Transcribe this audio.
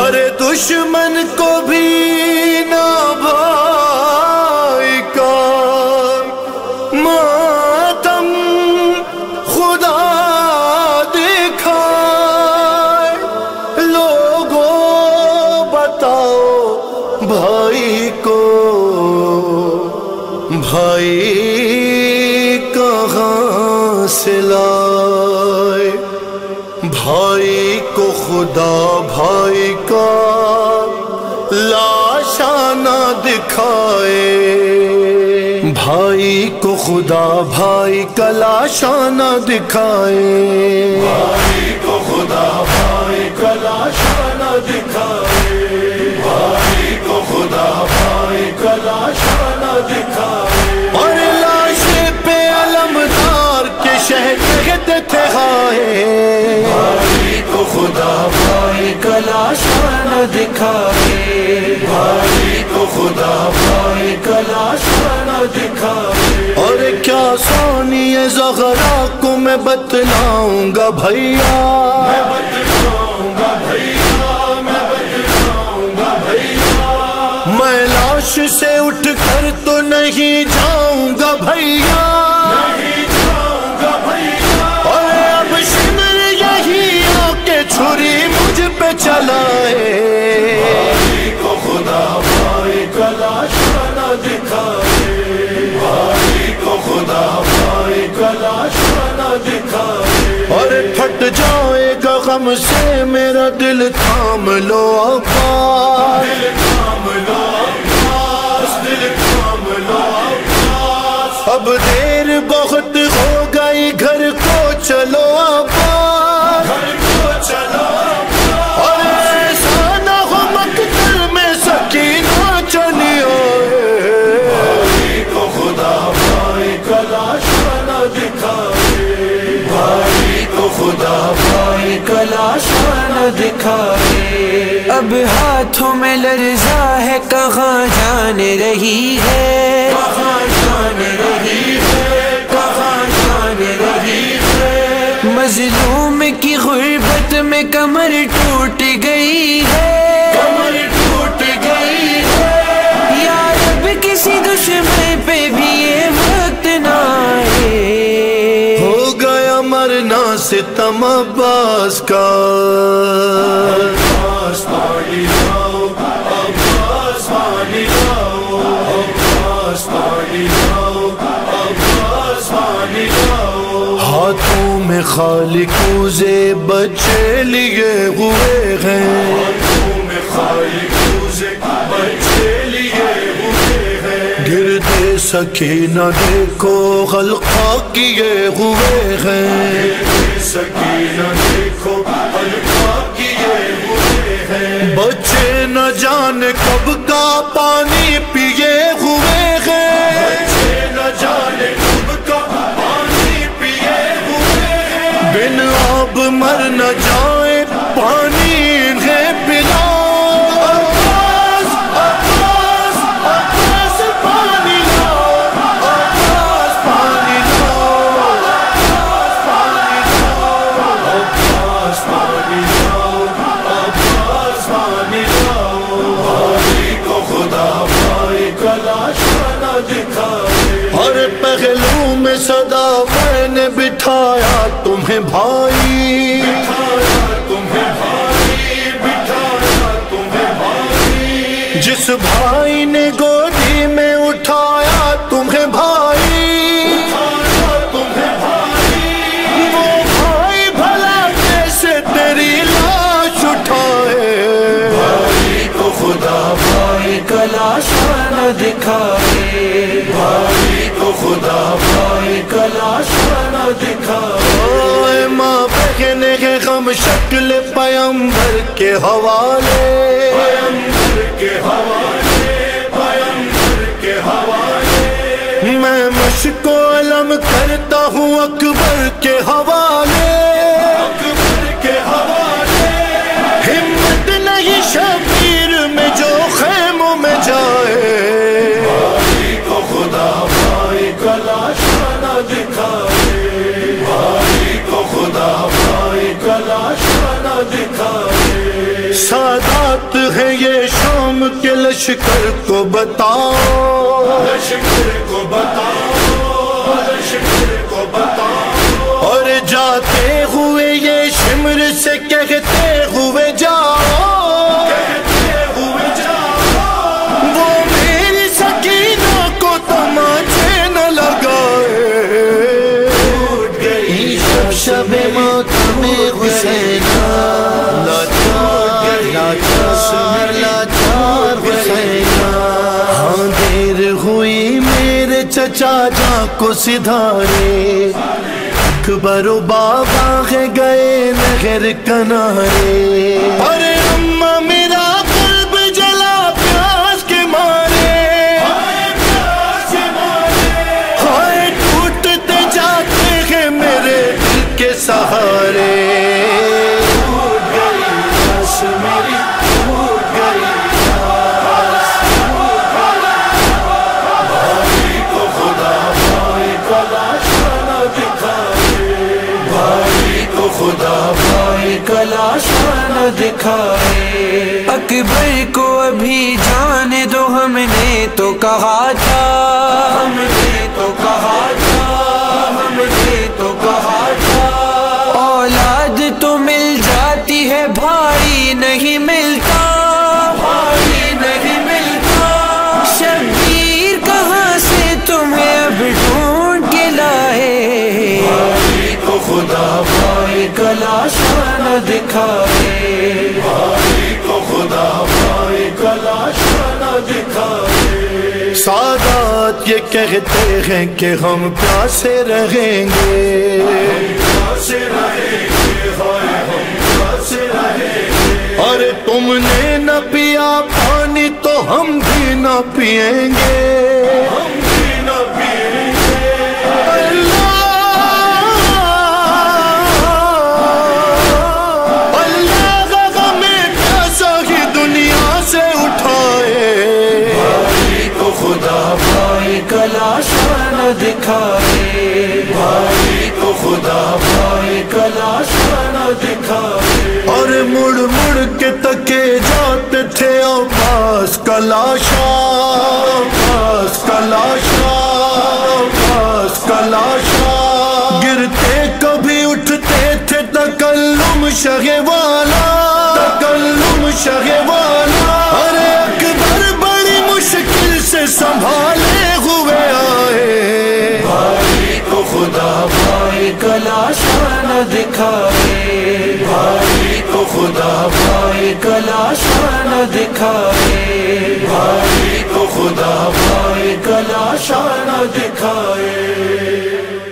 ارے دشمن کو بھی نہ بھائی کا ماتم خدا دکھائے لوگوں بتاؤ بھائی کو بھائی کہاں سے لائے بھائی کو خدا، بھائی کا لاشا نہ دکھائے۔ بھائی کو خدا، بھائی کا لاشا نہ دکھائے۔ بھائی کو خدا، بھائی کا لاشا بھائی کو خدا بھائی کا لاشا نہ دکھائے اور کیا سونی زغرا کو میں بتلاؤں گا بھیا میں بتلاؤں گا بھیا میں بتلاؤں گا بھیا؟ میں لاش سے اٹھ کر تو نہیں جاؤں گا بھیا؟ غم سے میرا دل تھام لو ابا دل تھام لو دل تھام لو اب دیر بہت ہو گئی، گھر کو چلو کھائے اب ہاتھوں میں لرزا ہے، کہاں جان رہی ہے؟ کہاں جان رہی ہے؟ کہاں جان رہی ہے؟ مظلوم کی غربت میں کمر ٹوٹ گئی ہے۔ ستم عباس کا۔ عباس پانی لاؤ عباس پانی لاؤ عباس پانی لاؤ عباس پانی لاؤ ہاتھوں میں خالی کوزے بچے لیے ہوئے ہیں۔ ہاتھوں میں خالی کوزے بچے لیے ہوئے ہیں گردے سکینہ دیکھو، غلقہ کیے ہوئے ہیں۔ سکینہ دیکھو الفا کیے ہوئے ہیں۔ بچے نہ جان کب کا پانی پیے ہوئے ہیں۔ بچے نہ جان کب کا پانی پیے ہوئے ہیں۔ بن آب مر نہ جان تمہیں بھائی۔ تمہیں بھائی بٹھایا تمہیں بھائی جس بھائی نے گود شکل پیمبر کے حوالے رات ہے یہ شام کے لشکر کو بتاؤ لشکر کو بتاؤ لشکر کو بتاؤ۔ اور جاتے ہوئے یہ شمر سے کہتے ہوئے جاؤ۔ چچا جا کو سدھارے۔ اکبر و بابا ہے گئے نہر کنارے۔ دکھائے۔ اکبر کو ابھی جانے دو ہم نے تو کہا تھا۔ ہم نے تو کہا تھا۔ ہم نے تو کہا تھا۔ اولاد تو مل جاتی ہے بھائی نہیں ملتا۔ بھائی نہیں ملتا۔ شبیر کہاں سے تمہیں اب ڈھونڈ کے لائے؟ خدا بھائی کا لاش نہ دکھائے۔ یہ کہتے ہیں کہ ہم پیاسے رہیں گے۔ اور تم نے نہ پیا پانی تو ہم بھی نہ پیئیں گے۔ نہ دکھائے۔ بھائی کو خدا بھائی کلاشا نہ دکھائے۔ بھائی کو خدا بھائی کلاشا نہ دکھائے۔